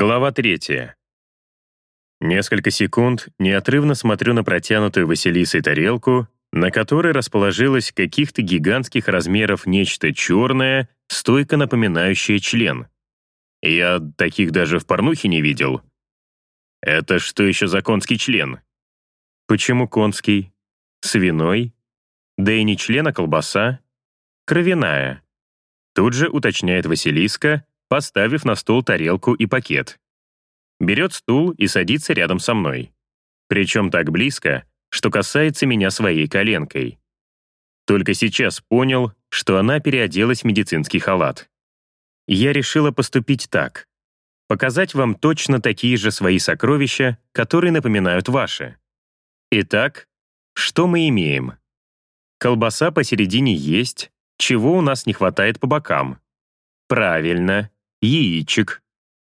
Глава третья. Несколько секунд неотрывно смотрю на протянутую Василисой тарелку, на которой расположилось каких-то гигантских размеров нечто черное, стойко напоминающее член. Я таких даже в порнухе не видел. Это что еще за конский член? Почему конский? Свиной? Да и не член, а колбаса? Кровяная. Тут же уточняет Василиска, поставив на стол тарелку и пакет. Берет стул и садится рядом со мной. Причем так близко, что касается меня своей коленкой. Только сейчас понял, что она переоделась в медицинский халат. Я решила поступить так. Показать вам точно такие же свои сокровища, которые напоминают ваши. Итак, что мы имеем? Колбаса посередине есть, чего у нас не хватает по бокам. Правильно, яичек,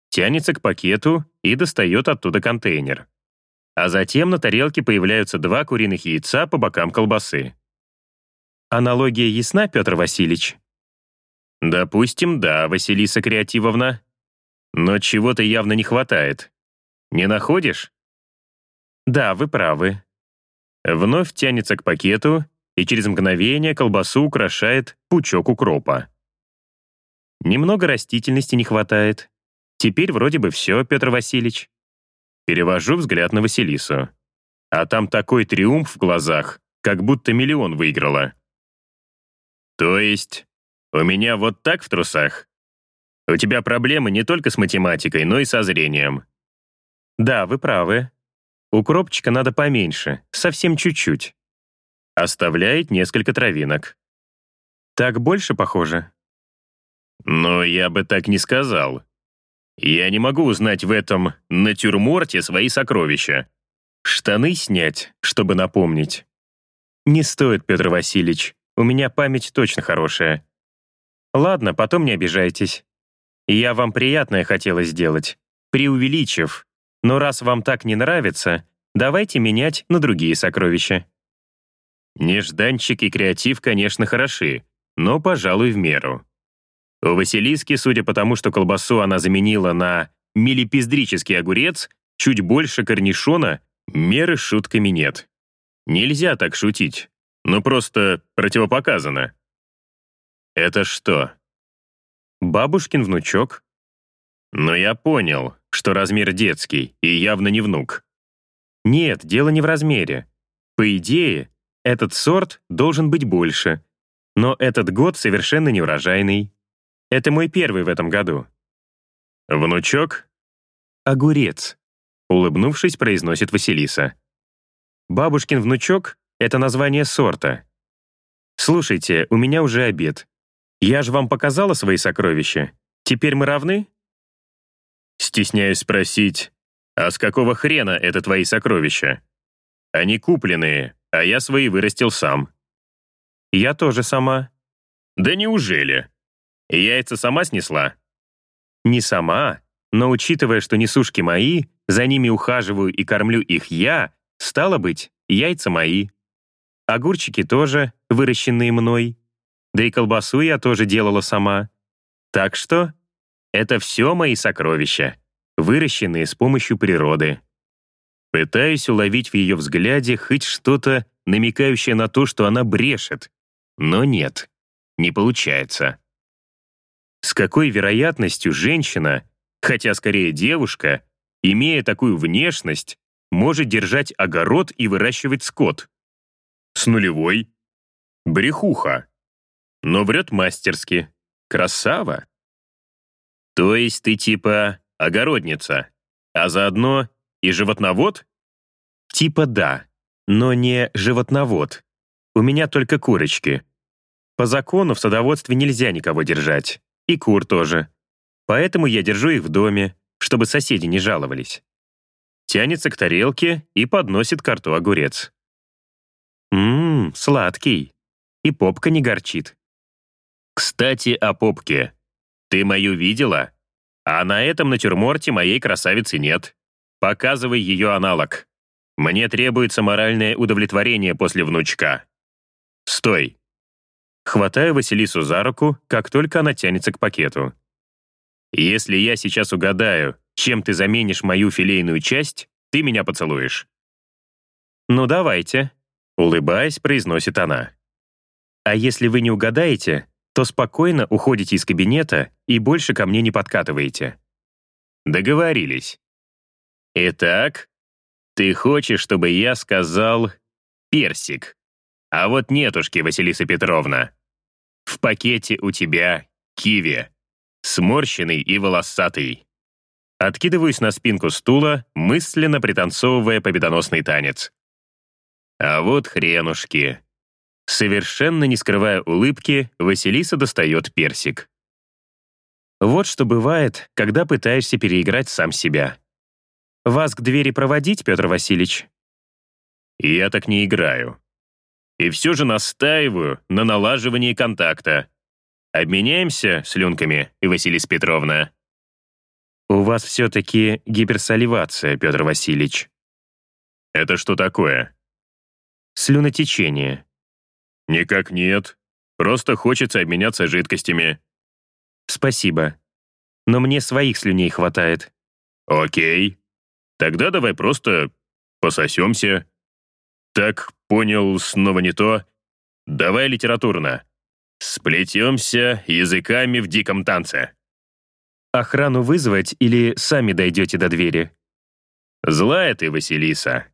тянется к пакету и достает оттуда контейнер. А затем на тарелке появляются два куриных яйца по бокам колбасы. Аналогия ясна, Петр Васильевич? Допустим, да, Василиса Креативовна. Но чего-то явно не хватает. Не находишь? Да, вы правы. Вновь тянется к пакету, и через мгновение колбасу украшает пучок укропа. Немного растительности не хватает. Теперь вроде бы все, Петр Васильевич. Перевожу взгляд на Василису. А там такой триумф в глазах, как будто миллион выиграла. То есть, у меня вот так в трусах? У тебя проблемы не только с математикой, но и со зрением. Да, вы правы. Укропчика надо поменьше, совсем чуть-чуть. Оставляет несколько травинок. Так больше похоже? Но я бы так не сказал. Я не могу узнать в этом натюрморте свои сокровища. Штаны снять, чтобы напомнить. Не стоит, Петр Васильевич. У меня память точно хорошая. Ладно, потом не обижайтесь. Я вам приятное хотела сделать, преувеличив. Но раз вам так не нравится, давайте менять на другие сокровища. Нежданчик и креатив, конечно, хороши, но, пожалуй, в меру. У Василиски, судя по тому, что колбасу она заменила на милипиздрический огурец, чуть больше корнишона, меры шутками нет. Нельзя так шутить, но просто противопоказано. Это что? Бабушкин внучок? Но я понял, что размер детский и явно не внук. Нет, дело не в размере. По идее, этот сорт должен быть больше, но этот год совершенно неурожайный. Это мой первый в этом году. Внучок? Огурец. Улыбнувшись, произносит Василиса. Бабушкин внучок — это название сорта. Слушайте, у меня уже обед. Я же вам показала свои сокровища. Теперь мы равны? Стесняюсь спросить, а с какого хрена это твои сокровища? Они купленные, а я свои вырастил сам. Я тоже сама. Да неужели? Яйца сама снесла? Не сама, но учитывая, что несушки мои, за ними ухаживаю и кормлю их я, стало быть, яйца мои. Огурчики тоже, выращенные мной. Да и колбасу я тоже делала сама. Так что это все мои сокровища, выращенные с помощью природы. Пытаюсь уловить в ее взгляде хоть что-то, намекающее на то, что она брешет. Но нет, не получается. С какой вероятностью женщина, хотя скорее девушка, имея такую внешность, может держать огород и выращивать скот? С нулевой. Брехуха. Но врет мастерски. Красава. То есть ты типа огородница, а заодно и животновод? Типа да, но не животновод. У меня только курочки. По закону в садоводстве нельзя никого держать. И кур тоже. Поэтому я держу их в доме, чтобы соседи не жаловались. Тянется к тарелке и подносит к рту огурец. Ммм, сладкий. И попка не горчит. Кстати, о попке. Ты мою видела? А на этом натюрморте моей красавицы нет. Показывай ее аналог. Мне требуется моральное удовлетворение после внучка. Стой. Хватаю Василису за руку, как только она тянется к пакету. Если я сейчас угадаю, чем ты заменишь мою филейную часть, ты меня поцелуешь». «Ну, давайте», — улыбаясь, произносит она. «А если вы не угадаете, то спокойно уходите из кабинета и больше ко мне не подкатываете». Договорились. Итак, ты хочешь, чтобы я сказал «персик». А вот нетушки, Василиса Петровна. В пакете у тебя киви. Сморщенный и волосатый. Откидываюсь на спинку стула, мысленно пританцовывая победоносный танец. А вот хренушки. Совершенно не скрывая улыбки, Василиса достает персик. Вот что бывает, когда пытаешься переиграть сам себя. Вас к двери проводить, Петр Васильевич? Я так не играю. И все же настаиваю на налаживании контакта. Обменяемся слюнками, Василиса Петровна. У вас все-таки гиперсаливация, Петр Васильевич. Это что такое? Слюнотечение. Никак нет. Просто хочется обменяться жидкостями. Спасибо. Но мне своих слюней хватает. Окей. Тогда давай просто пососемся. Так, понял, снова не то. Давай литературно. Сплетемся языками в диком танце. Охрану вызвать или сами дойдете до двери? Злая ты, Василиса.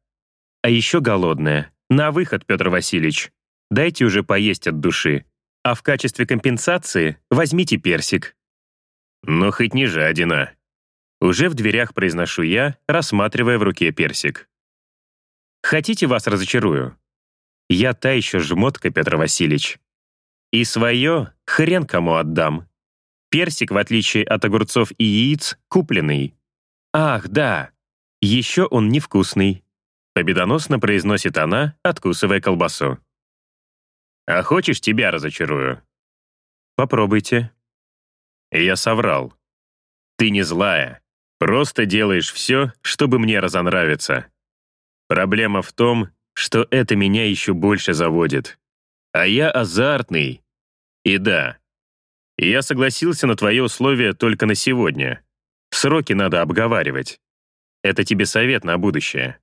А еще голодная. На выход, Петр Васильевич. Дайте уже поесть от души. А в качестве компенсации возьмите персик. Ну, хоть не жадина. Уже в дверях произношу я, рассматривая в руке персик. Хотите, вас разочарую? Я та еще жмотка, Петр Васильевич. И свое хрен кому отдам. Персик, в отличие от огурцов и яиц, купленный. Ах, да, еще он невкусный. Победоносно произносит она, откусывая колбасу. «А хочешь, тебя разочарую?» «Попробуйте». Я соврал. «Ты не злая. Просто делаешь все, чтобы мне разонравиться. Проблема в том, что это меня еще больше заводит. А я азартный. И да, я согласился на твои условия только на сегодня. Сроки надо обговаривать. Это тебе совет на будущее.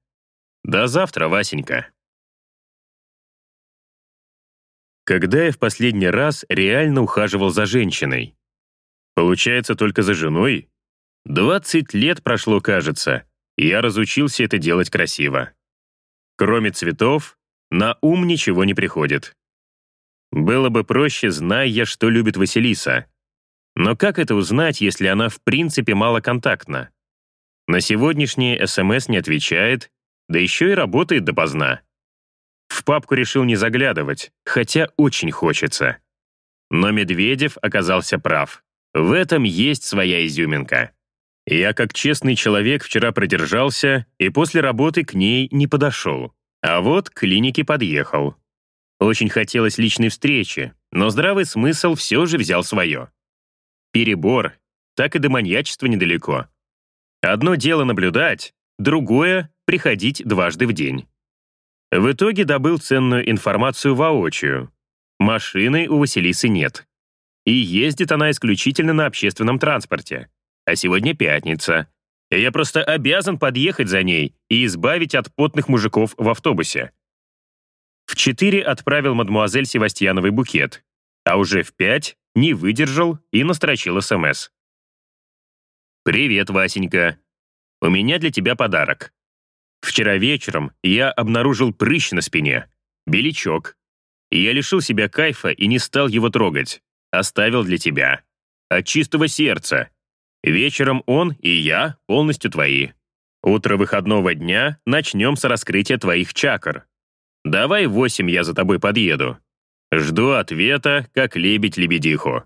До завтра, Васенька. Когда я в последний раз реально ухаживал за женщиной? Получается, только за женой? 20 лет прошло, кажется, и я разучился это делать красиво. Кроме цветов, на ум ничего не приходит. Было бы проще, зная я, что любит Василиса. Но как это узнать, если она в принципе малоконтактна? На сегодняшние СМС не отвечает, да еще и работает допоздна. В папку решил не заглядывать, хотя очень хочется. Но Медведев оказался прав. В этом есть своя изюминка. Я, как честный человек, вчера продержался и после работы к ней не подошел. А вот к клинике подъехал. Очень хотелось личной встречи, но здравый смысл все же взял свое. Перебор, так и до маньячества недалеко. Одно дело наблюдать, другое — приходить дважды в день. В итоге добыл ценную информацию воочию. Машины у Василисы нет. И ездит она исключительно на общественном транспорте. А сегодня пятница. Я просто обязан подъехать за ней и избавить от потных мужиков в автобусе. В четыре отправил мадмуазель Севастьяновой букет, а уже в пять не выдержал и настрочил СМС. «Привет, Васенька. У меня для тебя подарок. Вчера вечером я обнаружил прыщ на спине, беличок. я лишил себя кайфа и не стал его трогать. Оставил для тебя. От чистого сердца. Вечером он и я полностью твои. Утро выходного дня начнем с раскрытия твоих чакр. Давай в восемь я за тобой подъеду. Жду ответа, как лебедь-лебедиху.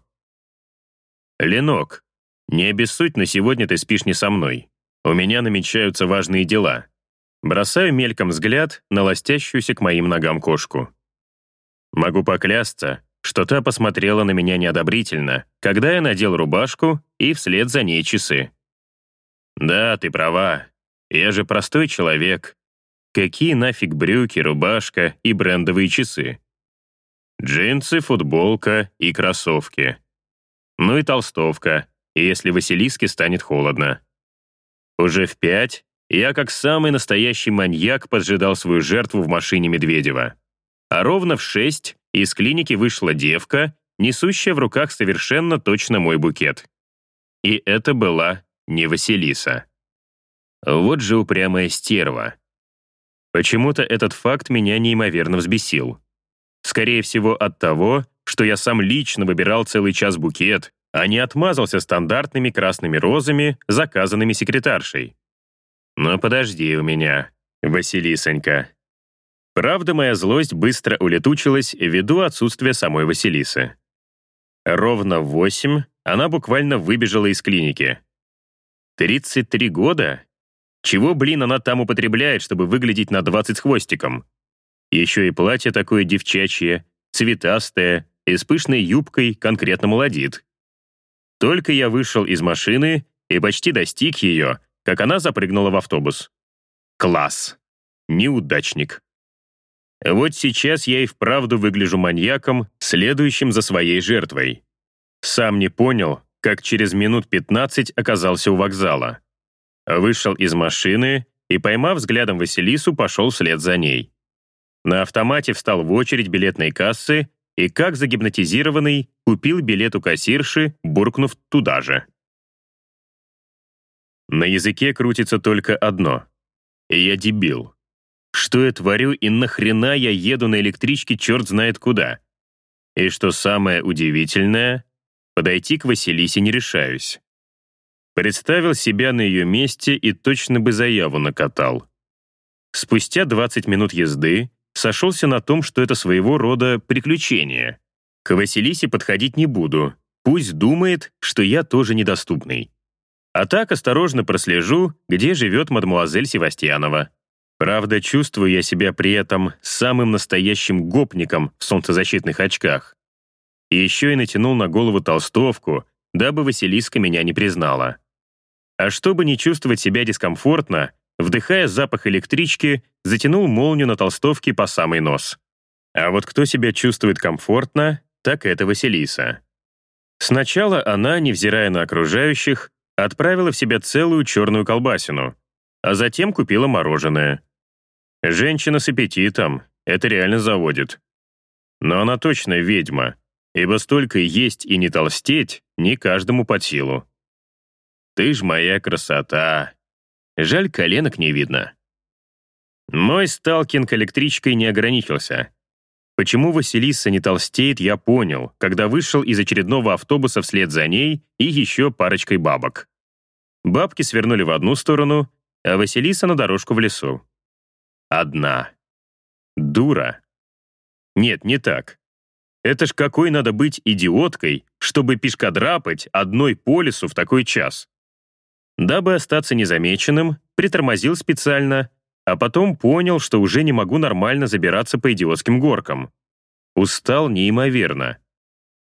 Ленок, не обессудь, на сегодня ты спишь не со мной. У меня намечаются важные дела. Бросаю мельком взгляд на ластящуюся к моим ногам кошку. Могу поклясться, что та посмотрела на меня неодобрительно, когда я надел рубашку и вслед за ней часы. «Да, ты права. Я же простой человек. Какие нафиг брюки, рубашка и брендовые часы? Джинсы, футболка и кроссовки. Ну и толстовка, если Василиске станет холодно. Уже в пять я, как самый настоящий маньяк, поджидал свою жертву в машине Медведева. А ровно в шесть из клиники вышла девка, несущая в руках совершенно точно мой букет. И это была не Василиса. Вот же упрямая стерва. Почему-то этот факт меня неимоверно взбесил. Скорее всего, от того, что я сам лично выбирал целый час букет, а не отмазался стандартными красными розами, заказанными секретаршей. Но подожди у меня, Василисонька. Правда, моя злость быстро улетучилась ввиду отсутствия самой Василисы. Ровно в восемь она буквально выбежала из клиники. 33 года? Чего, блин, она там употребляет, чтобы выглядеть на 20 с хвостиком? Еще и платье такое девчачье, цветастое и с пышной юбкой конкретно молодит. Только я вышел из машины и почти достиг ее, как она запрыгнула в автобус. Класс. Неудачник. Вот сейчас я и вправду выгляжу маньяком, следующим за своей жертвой. Сам не понял, как через минут 15 оказался у вокзала. Вышел из машины и, поймав взглядом Василису, пошел вслед за ней. На автомате встал в очередь билетной кассы и, как загипнотизированный, купил билет у кассирши, буркнув туда же. На языке крутится только одно. Я дебил. Что я творю и нахрена я еду на электричке черт знает куда? И что самое удивительное, подойти к Василисе не решаюсь. Представил себя на ее месте и точно бы заяву накатал. Спустя 20 минут езды сошелся на том, что это своего рода приключение. К Василисе подходить не буду, пусть думает, что я тоже недоступный. А так осторожно прослежу, где живет мадмуазель Севастьянова. Правда, чувствую я себя при этом самым настоящим гопником в солнцезащитных очках. И еще и натянул на голову толстовку, дабы Василиска меня не признала. А чтобы не чувствовать себя дискомфортно, вдыхая запах электрички, затянул молнию на толстовке по самый нос. А вот кто себя чувствует комфортно, так это Василиса. Сначала она, невзирая на окружающих, отправила в себя целую черную колбасину, а затем купила мороженое. Женщина с аппетитом, это реально заводит. Но она точно ведьма, ибо столько есть и не толстеть не каждому под силу. Ты ж моя красота. Жаль, коленок не видно. Мой сталкинг электричкой не ограничился. Почему Василиса не толстеет, я понял, когда вышел из очередного автобуса вслед за ней и еще парочкой бабок. Бабки свернули в одну сторону, а Василиса на дорожку в лесу. Одна. Дура. Нет, не так. Это ж какой надо быть идиоткой, чтобы пешкодрапать одной по лесу в такой час. Дабы остаться незамеченным, притормозил специально, а потом понял, что уже не могу нормально забираться по идиотским горкам. Устал неимоверно.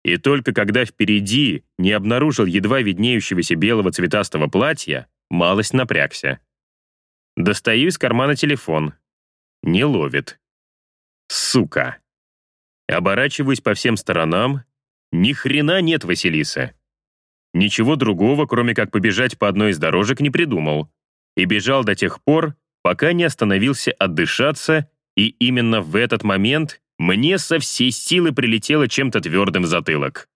И только когда впереди не обнаружил едва виднеющегося белого цветастого платья, малость напрягся. Достаю из кармана телефон. Не ловит. Сука. Оборачиваюсь по всем сторонам. Ни хрена нет Василисы. Ничего другого, кроме как побежать по одной из дорожек, не придумал. И бежал до тех пор, пока не остановился отдышаться, и именно в этот момент мне со всей силы прилетело чем-то твердым в затылок.